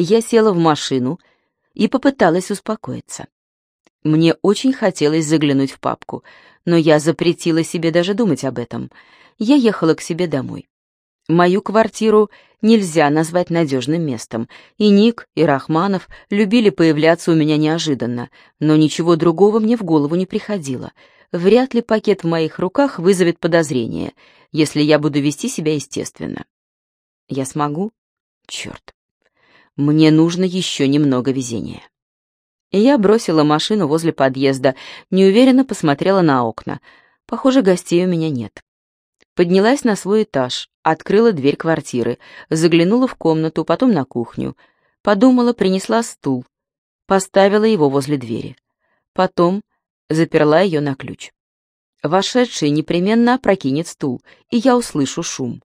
Я села в машину и попыталась успокоиться. Мне очень хотелось заглянуть в папку, но я запретила себе даже думать об этом. Я ехала к себе домой. Мою квартиру нельзя назвать надежным местом, и Ник, и Рахманов любили появляться у меня неожиданно, но ничего другого мне в голову не приходило. Вряд ли пакет в моих руках вызовет подозрение, если я буду вести себя естественно. Я смогу? Черт. Мне нужно еще немного везения. И я бросила машину возле подъезда, неуверенно посмотрела на окна. Похоже, гостей у меня нет. Поднялась на свой этаж, открыла дверь квартиры, заглянула в комнату, потом на кухню. Подумала, принесла стул, поставила его возле двери. Потом заперла ее на ключ. Вошедший непременно опрокинет стул, и я услышу шум.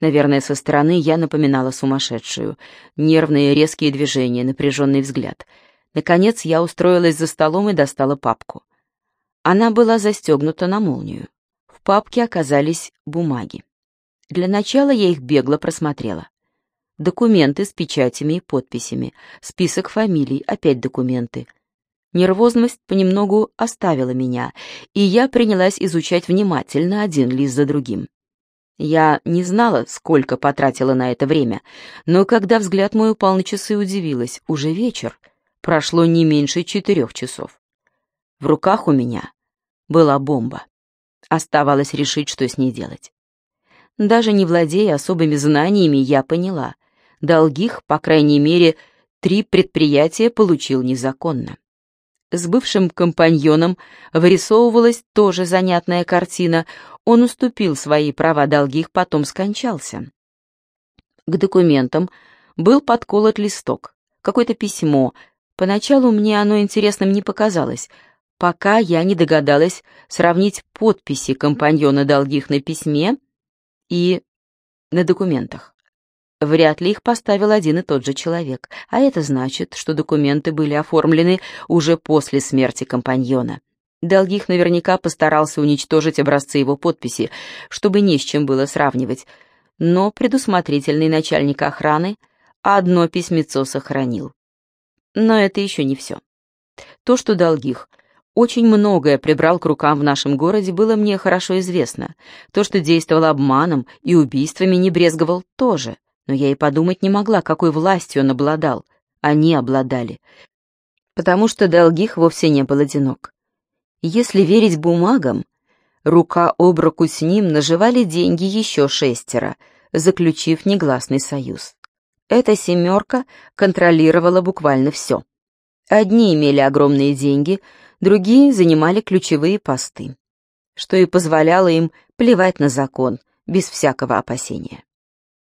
Наверное, со стороны я напоминала сумасшедшую. Нервные резкие движения, напряженный взгляд. Наконец я устроилась за столом и достала папку. Она была застегнута на молнию папке оказались бумаги. Для начала я их бегло просмотрела. Документы с печатями и подписями, список фамилий, опять документы. Нервозность понемногу оставила меня, и я принялась изучать внимательно один лист за другим. Я не знала, сколько потратила на это время, но когда взгляд мой упал на часы, удивилась. Уже вечер. Прошло не меньше четырех часов. В руках у меня была бомба. Оставалось решить, что с ней делать. Даже не владея особыми знаниями, я поняла. Долгих, по крайней мере, три предприятия получил незаконно. С бывшим компаньоном вырисовывалась тоже занятная картина. Он уступил свои права долгих, потом скончался. К документам был подколот листок, какое-то письмо. Поначалу мне оно интересным не показалось, пока я не догадалась сравнить подписи компаньона долгих на письме и на документах. Вряд ли их поставил один и тот же человек, а это значит, что документы были оформлены уже после смерти компаньона. Долгих наверняка постарался уничтожить образцы его подписи, чтобы не с чем было сравнивать, но предусмотрительный начальник охраны одно письмецо сохранил. Но это еще не все. То, что Долгих очень многое прибрал к рукам в нашем городе, было мне хорошо известно. То, что действовал обманом и убийствами, не брезговал тоже. Но я и подумать не могла, какой властью он обладал. Они обладали. Потому что Долгих вовсе не был одинок. Если верить бумагам, рука об руку с ним наживали деньги еще шестеро, заключив негласный союз. Эта семерка контролировала буквально все. Одни имели огромные деньги — другие занимали ключевые посты, что и позволяло им плевать на закон, без всякого опасения.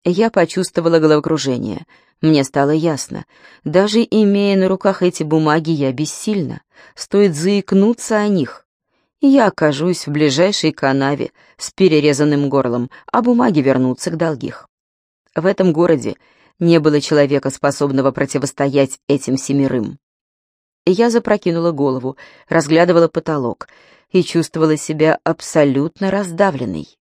Я почувствовала головокружение. Мне стало ясно, даже имея на руках эти бумаги, я бессильна. Стоит заикнуться о них. Я окажусь в ближайшей канаве с перерезанным горлом, а бумаги вернутся к долгих. В этом городе не было человека, способного противостоять этим семерым. Я запрокинула голову, разглядывала потолок и чувствовала себя абсолютно раздавленной.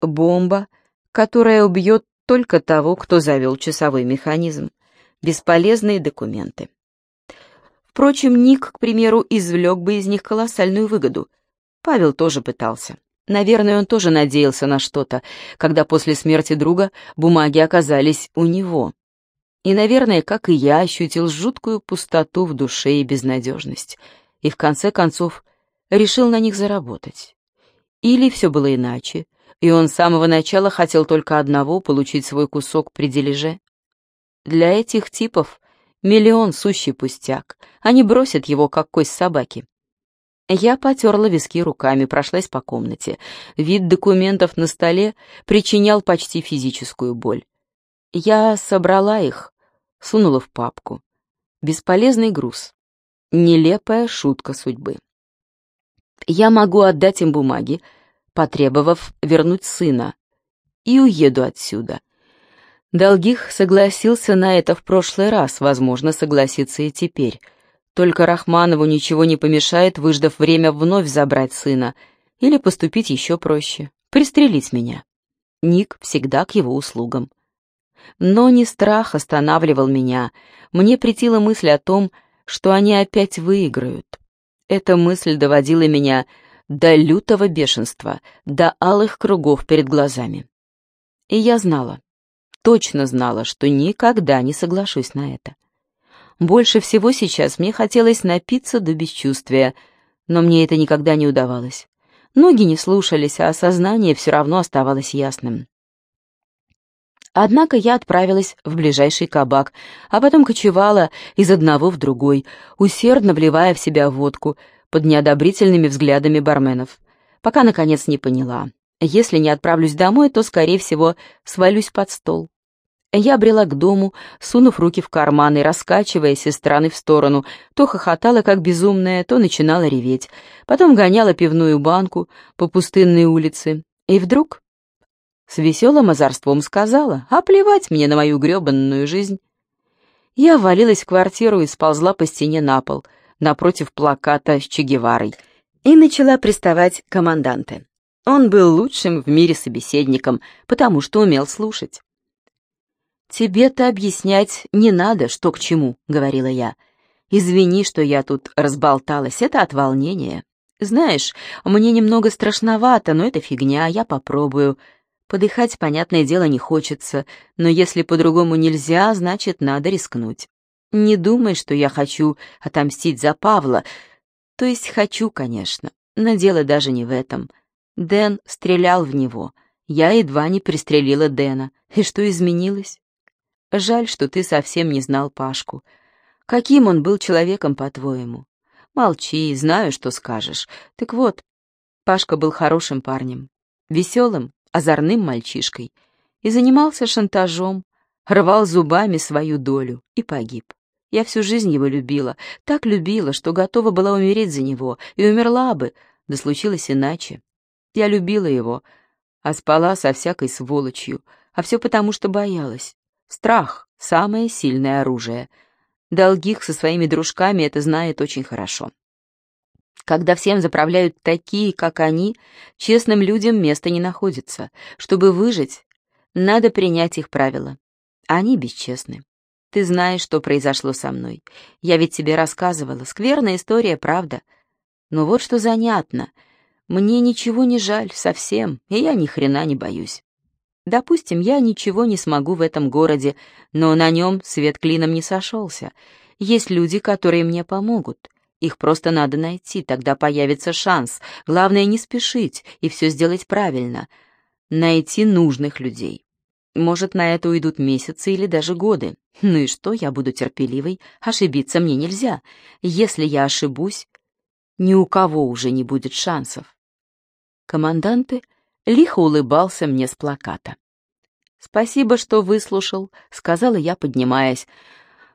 Бомба, которая убьет только того, кто завел часовой механизм. Бесполезные документы. Впрочем, Ник, к примеру, извлек бы из них колоссальную выгоду. Павел тоже пытался. Наверное, он тоже надеялся на что-то, когда после смерти друга бумаги оказались у него и, наверное, как и я, ощутил жуткую пустоту в душе и безнадежность, и в конце концов решил на них заработать. Или все было иначе, и он с самого начала хотел только одного — получить свой кусок при дележе. Для этих типов миллион сущий пустяк, они бросят его, как кость собаки. Я потерла виски руками, прошлась по комнате. Вид документов на столе причинял почти физическую боль. Я собрала их, сунула в папку. Бесполезный груз. Нелепая шутка судьбы. Я могу отдать им бумаги, потребовав вернуть сына, и уеду отсюда. Долгих согласился на это в прошлый раз, возможно, согласится и теперь. Только Рахманову ничего не помешает, выждав время вновь забрать сына, или поступить еще проще, пристрелить меня. Ник всегда к его услугам. Но не страх останавливал меня. Мне претила мысль о том, что они опять выиграют. Эта мысль доводила меня до лютого бешенства, до алых кругов перед глазами. И я знала, точно знала, что никогда не соглашусь на это. Больше всего сейчас мне хотелось напиться до бесчувствия, но мне это никогда не удавалось. Ноги не слушались, а сознание все равно оставалось ясным. Однако я отправилась в ближайший кабак, а потом кочевала из одного в другой, усердно вливая в себя водку под неодобрительными взглядами барменов, пока, наконец, не поняла. Если не отправлюсь домой, то, скорее всего, свалюсь под стол. Я брела к дому, сунув руки в карманы, раскачиваясь из стороны в сторону, то хохотала, как безумная, то начинала реветь. Потом гоняла пивную банку по пустынной улице. И вдруг с веселым озорством сказала, а плевать мне на мою гребанную жизнь. Я валилась в квартиру и сползла по стене на пол, напротив плаката с Че Геварой, и начала приставать команданте. Он был лучшим в мире собеседником, потому что умел слушать. «Тебе-то объяснять не надо, что к чему», — говорила я. «Извини, что я тут разболталась, это от волнения. Знаешь, мне немного страшновато, но это фигня, я попробую. Подыхать, понятное дело, не хочется, но если по-другому нельзя, значит, надо рискнуть. Не думай, что я хочу отомстить за Павла. То есть хочу, конечно, но дело даже не в этом. Дэн стрелял в него. Я едва не пристрелила Дэна. И что изменилось? Жаль, что ты совсем не знал Пашку. Каким он был человеком, по-твоему? Молчи, знаю, что скажешь. Так вот, Пашка был хорошим парнем, веселым, озорным мальчишкой и занимался шантажом, рвал зубами свою долю и погиб. Я всю жизнь его любила, так любила, что готова была умереть за него, и умерла бы, да случилось иначе. Я любила его, а спала со всякой сволочью, а все потому, что боялась. Страх — самое сильное оружие. Долгих со своими дружками это знает очень хорошо. Когда всем заправляют такие, как они, честным людям места не находится. Чтобы выжить, надо принять их правила. Они бесчестны. Ты знаешь, что произошло со мной. Я ведь тебе рассказывала. Скверная история, правда. Но вот что занятно. Мне ничего не жаль совсем, и я ни хрена не боюсь. Допустим, я ничего не смогу в этом городе, но на нем свет клином не сошелся. Есть люди, которые мне помогут. Их просто надо найти, тогда появится шанс. Главное не спешить и все сделать правильно. Найти нужных людей. Может, на это уйдут месяцы или даже годы. Ну и что, я буду терпеливой, ошибиться мне нельзя. Если я ошибусь, ни у кого уже не будет шансов. Команданты лихо улыбался мне с плаката. «Спасибо, что выслушал», — сказала я, поднимаясь.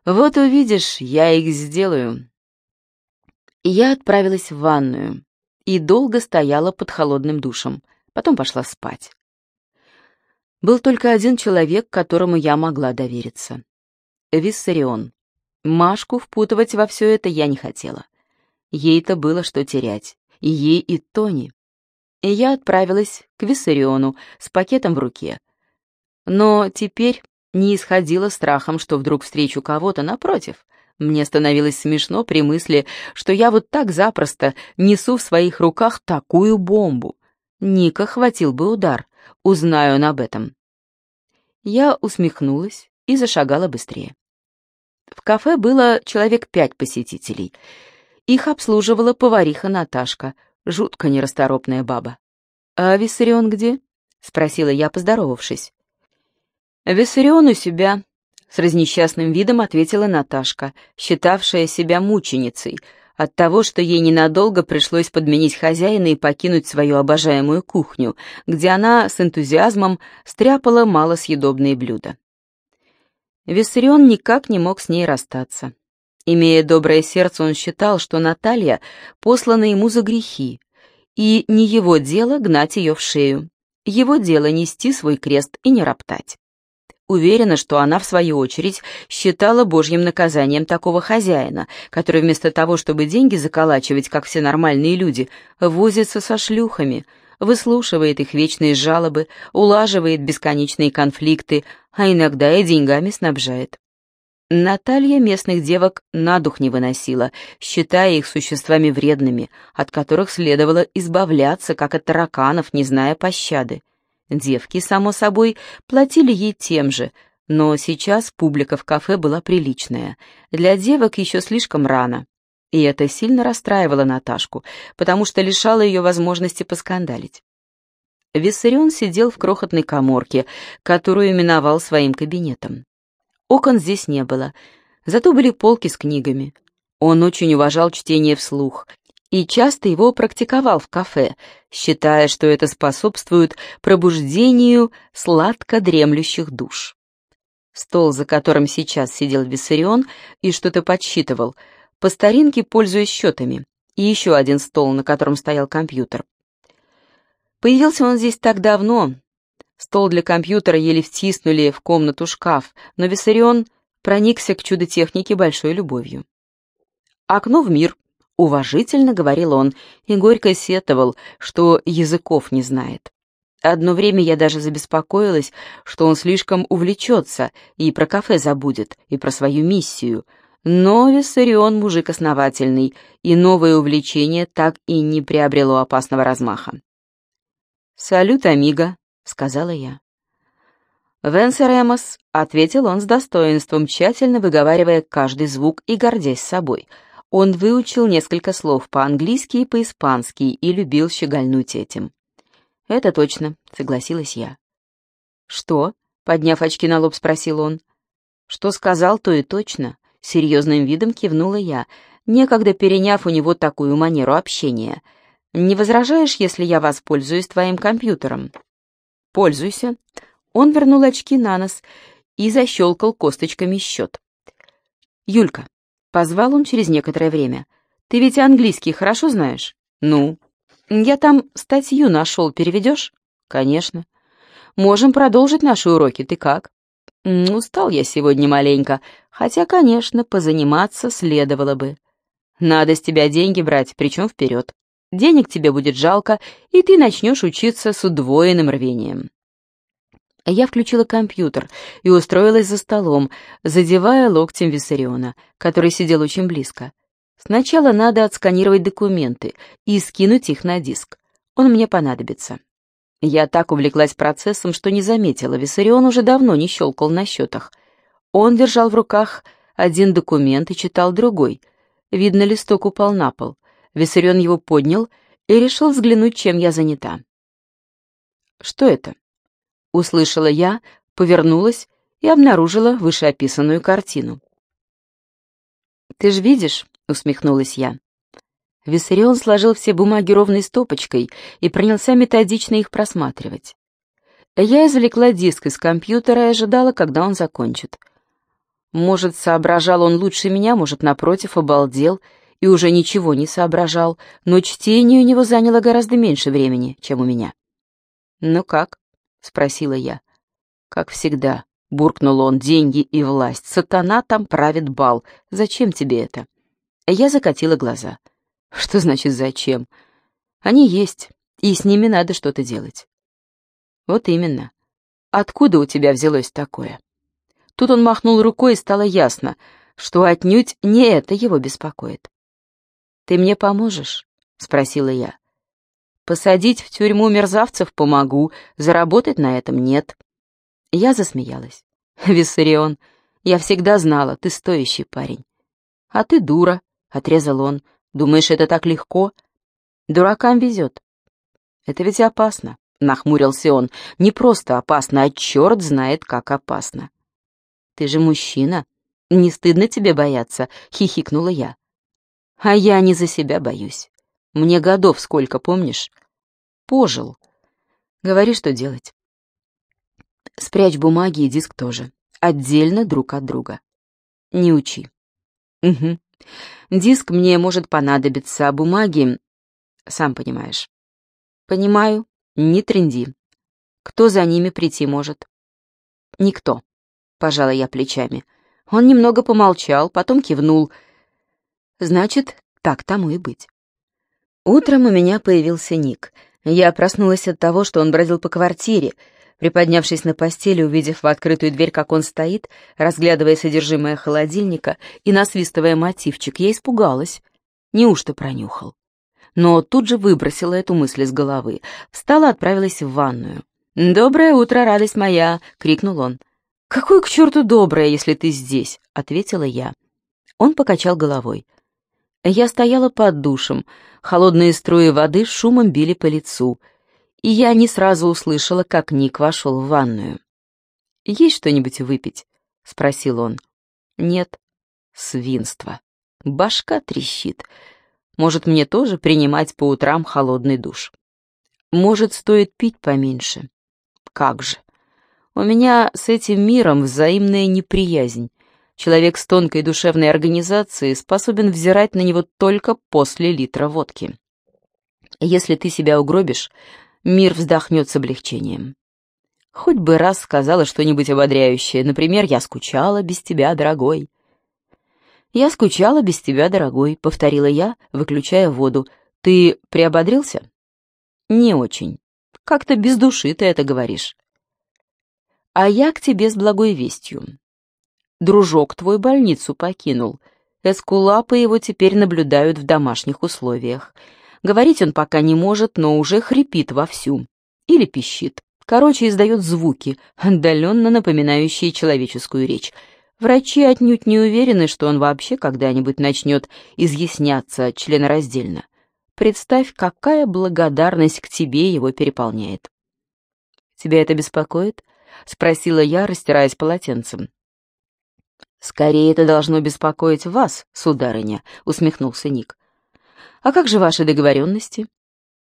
«Вот увидишь, я их сделаю». Я отправилась в ванную и долго стояла под холодным душем, потом пошла спать. Был только один человек, которому я могла довериться. Виссарион. Машку впутывать во все это я не хотела. Ей-то было что терять, и ей, и Тони и я отправилась к Виссариону с пакетом в руке. Но теперь не исходила страхом, что вдруг встречу кого-то напротив. Мне становилось смешно при мысли, что я вот так запросто несу в своих руках такую бомбу. Ника хватил бы удар, узнаю он об этом. Я усмехнулась и зашагала быстрее. В кафе было человек пять посетителей. Их обслуживала повариха Наташка — Жутко нерасторопная баба. «А Виссарион где?» — спросила я, поздоровавшись. «Виссарион у себя», — с разнесчастным видом ответила Наташка, считавшая себя мученицей от того, что ей ненадолго пришлось подменить хозяина и покинуть свою обожаемую кухню, где она с энтузиазмом стряпала малосъедобные блюда. Виссарион никак не мог с ней расстаться. Имея доброе сердце, он считал, что Наталья послана ему за грехи, и не его дело гнать ее в шею. Его дело нести свой крест и не роптать. Уверена, что она, в свою очередь, считала божьим наказанием такого хозяина, который вместо того, чтобы деньги заколачивать, как все нормальные люди, возится со шлюхами, выслушивает их вечные жалобы, улаживает бесконечные конфликты, а иногда и деньгами снабжает. Наталья местных девок на дух не выносила, считая их существами вредными, от которых следовало избавляться, как от тараканов, не зная пощады. Девки, само собой, платили ей тем же, но сейчас публика в кафе была приличная. Для девок еще слишком рано. И это сильно расстраивало Наташку, потому что лишало ее возможности поскандалить. Виссарион сидел в крохотной коморке, которую именовал своим кабинетом. Окон здесь не было, зато были полки с книгами. Он очень уважал чтение вслух и часто его практиковал в кафе, считая, что это способствует пробуждению сладко дремлющих душ. Стол, за которым сейчас сидел Виссарион и что-то подсчитывал, по старинке пользуясь счетами, и еще один стол, на котором стоял компьютер. Появился он здесь так давно, Стол для компьютера еле втиснули в комнату шкаф, но Виссарион проникся к чудо-технике большой любовью. «Окно в мир», — уважительно говорил он, и горько сетовал, что языков не знает. Одно время я даже забеспокоилась, что он слишком увлечется и про кафе забудет, и про свою миссию. Но Виссарион мужик основательный, и новое увлечение так и не приобрело опасного размаха. «Салют, амиго», — сказала я. «Венсеремос», — ответил он с достоинством, тщательно выговаривая каждый звук и гордясь собой. Он выучил несколько слов по-английски и по-испански и любил щегольнуть этим. «Это точно», — согласилась я. «Что?» — подняв очки на лоб, спросил он. «Что сказал, то и точно», — серьезным видом кивнула я, некогда переняв у него такую манеру общения. «Не возражаешь, если я воспользуюсь твоим компьютером?» «Пользуйся». Он вернул очки на нос и защелкал косточками счет. «Юлька», — позвал он через некоторое время, — «ты ведь английский хорошо знаешь?» «Ну?» «Я там статью нашел, переведешь?» «Конечно». «Можем продолжить наши уроки, ты как?» «Устал я сегодня маленько, хотя, конечно, позаниматься следовало бы». «Надо с тебя деньги брать, причем вперед. Денег тебе будет жалко, и ты начнешь учиться с удвоенным рвением. Я включила компьютер и устроилась за столом, задевая локтем Виссариона, который сидел очень близко. Сначала надо отсканировать документы и скинуть их на диск. Он мне понадобится. Я так увлеклась процессом, что не заметила, Виссарион уже давно не щелкал на счетах. Он держал в руках один документ и читал другой. Видно, листок упал на пол. Виссарион его поднял и решил взглянуть, чем я занята. «Что это?» — услышала я, повернулась и обнаружила вышеописанную картину. «Ты же видишь?» — усмехнулась я. Виссарион сложил все бумаги ровной стопочкой и принялся методично их просматривать. Я извлекла диск из компьютера и ожидала, когда он закончит. Может, соображал он лучше меня, может, напротив, обалдел — и уже ничего не соображал, но чтение у него заняло гораздо меньше времени, чем у меня. «Ну как?» — спросила я. «Как всегда», — буркнул он, — «деньги и власть. Сатана там правит бал. Зачем тебе это?» Я закатила глаза. «Что значит «зачем»? Они есть, и с ними надо что-то делать». «Вот именно. Откуда у тебя взялось такое?» Тут он махнул рукой, и стало ясно, что отнюдь не это его беспокоит. «Ты мне поможешь?» — спросила я. «Посадить в тюрьму мерзавцев помогу, заработать на этом нет». Я засмеялась. «Виссарион, я всегда знала, ты стоящий парень». «А ты дура», — отрезал он. «Думаешь, это так легко?» «Дуракам везет». «Это ведь опасно», — нахмурился он. «Не просто опасно, а черт знает, как опасно». «Ты же мужчина. Не стыдно тебе бояться?» — хихикнула я. А я не за себя боюсь. Мне годов сколько, помнишь? Пожил. Говори, что делать. Спрячь бумаги и диск тоже. Отдельно друг от друга. Не учи. Угу. Диск мне может понадобиться, а бумаги... Сам понимаешь. Понимаю. Не тренди. Кто за ними прийти может? Никто. Пожала я плечами. Он немного помолчал, потом кивнул — Значит, так тому и быть. Утром у меня появился Ник. Я проснулась от того, что он бродил по квартире. Приподнявшись на постели, увидев в открытую дверь, как он стоит, разглядывая содержимое холодильника и насвистывая мотивчик, я испугалась. Неужто пронюхал? Но тут же выбросила эту мысль из головы. Встала, отправилась в ванную. «Доброе утро, радость моя!» — крикнул он. «Какое к черту доброе, если ты здесь?» — ответила я. Он покачал головой. Я стояла под душем, холодные струи воды шумом били по лицу, и я не сразу услышала, как Ник вошел в ванную. «Есть что-нибудь выпить?» — спросил он. «Нет». «Свинство. Башка трещит. Может, мне тоже принимать по утрам холодный душ? Может, стоит пить поменьше? Как же. У меня с этим миром взаимная неприязнь. Человек с тонкой душевной организацией способен взирать на него только после литра водки. Если ты себя угробишь, мир вздохнет с облегчением. Хоть бы раз сказала что-нибудь ободряющее, например, «Я скучала без тебя, дорогой». «Я скучала без тебя, дорогой», — повторила я, выключая воду. «Ты приободрился?» «Не очень. Как-то без души ты это говоришь». «А я к тебе с благой вестью. Дружок твой больницу покинул. Эскулапы его теперь наблюдают в домашних условиях. Говорить он пока не может, но уже хрипит вовсю. Или пищит. Короче, издает звуки, отдаленно напоминающие человеческую речь. Врачи отнюдь не уверены, что он вообще когда-нибудь начнет изъясняться членораздельно. Представь, какая благодарность к тебе его переполняет. «Тебя это беспокоит?» — спросила я, растираясь полотенцем. «Скорее это должно беспокоить вас, сударыня», — усмехнулся Ник. «А как же ваши договоренности?»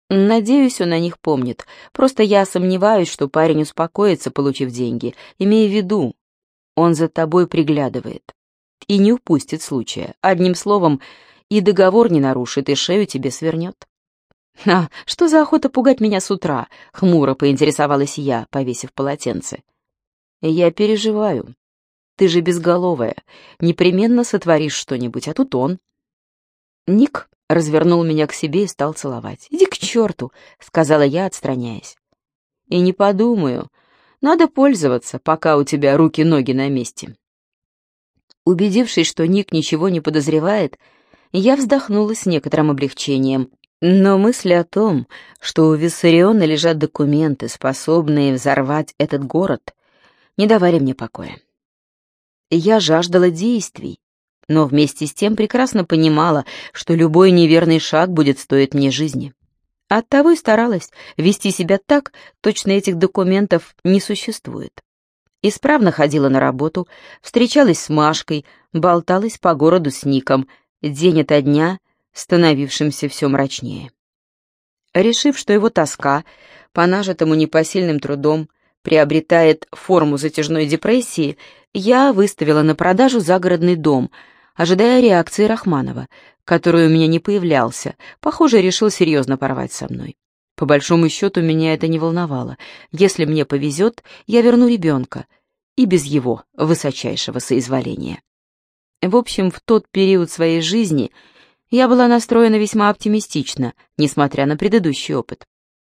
«Надеюсь, он о них помнит. Просто я сомневаюсь, что парень успокоится, получив деньги. Имея в виду, он за тобой приглядывает. И не упустит случая. Одним словом, и договор не нарушит, и шею тебе свернет. «А, что за охота пугать меня с утра?» — хмуро поинтересовалась я, повесив полотенце. «Я переживаю. Ты же безголовая. Непременно сотворишь что-нибудь, а тут он». Ник развернул меня к себе и стал целовать. «Иди к черту!» — сказала я, отстраняясь. «И не подумаю. Надо пользоваться, пока у тебя руки-ноги на месте». Убедившись, что Ник ничего не подозревает, я вздохнула с некоторым облегчением. Но мысли о том, что у Виссариона лежат документы, способные взорвать этот город, не давали мне покоя. Я жаждала действий, но вместе с тем прекрасно понимала, что любой неверный шаг будет стоить мне жизни. Оттого и старалась вести себя так, точно этих документов не существует. Исправно ходила на работу, встречалась с Машкой, болталась по городу с Ником, день ото дня становившимся все мрачнее. Решив, что его тоска по нажитому непосильным трудом приобретает форму затяжной депрессии, я выставила на продажу загородный дом, ожидая реакции Рахманова, который у меня не появлялся, похоже, решил серьезно порвать со мной. По большому счету, меня это не волновало. Если мне повезет, я верну ребенка, и без его высочайшего соизволения. В общем, в тот период своей жизни я была настроена весьма оптимистично, несмотря на предыдущий опыт.